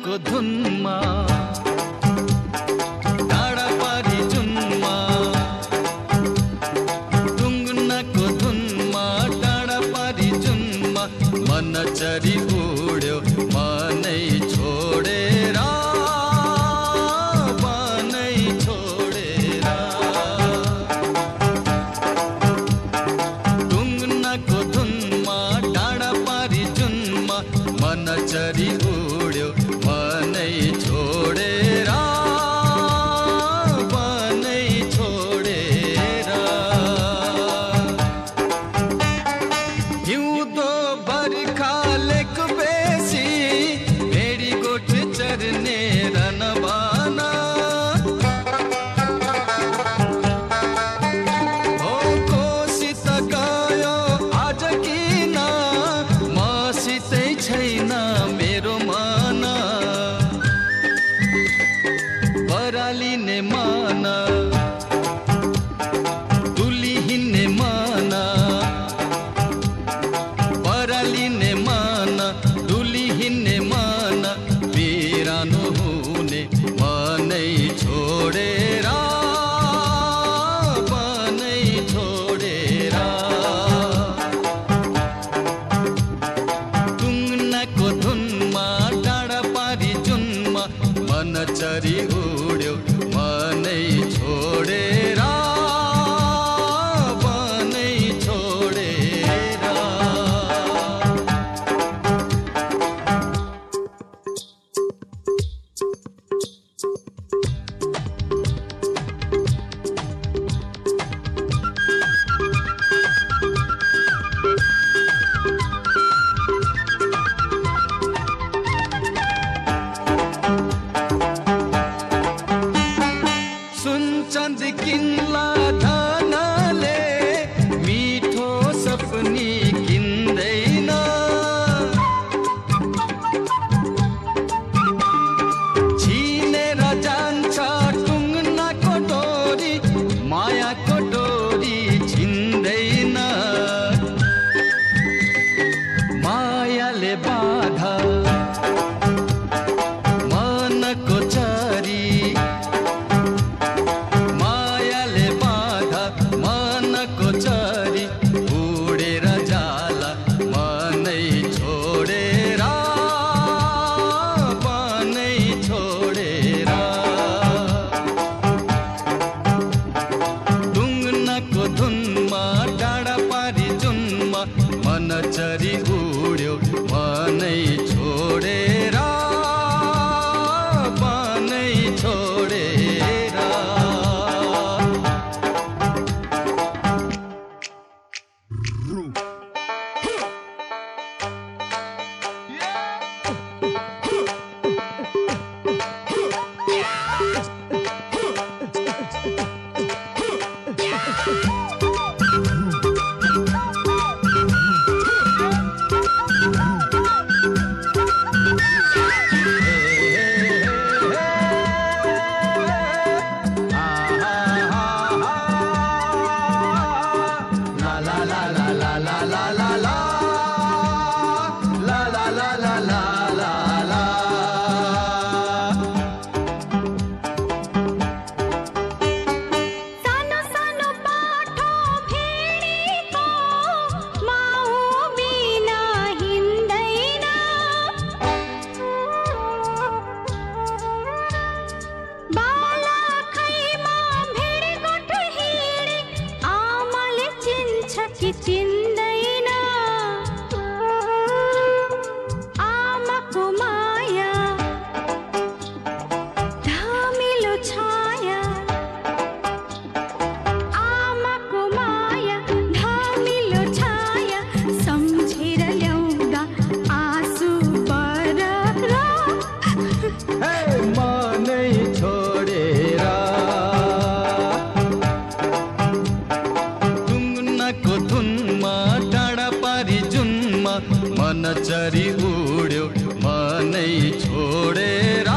टुङ्नाको धुनमा को चा Gracias. 一斤。नचरी उड्यो मनै छोडेर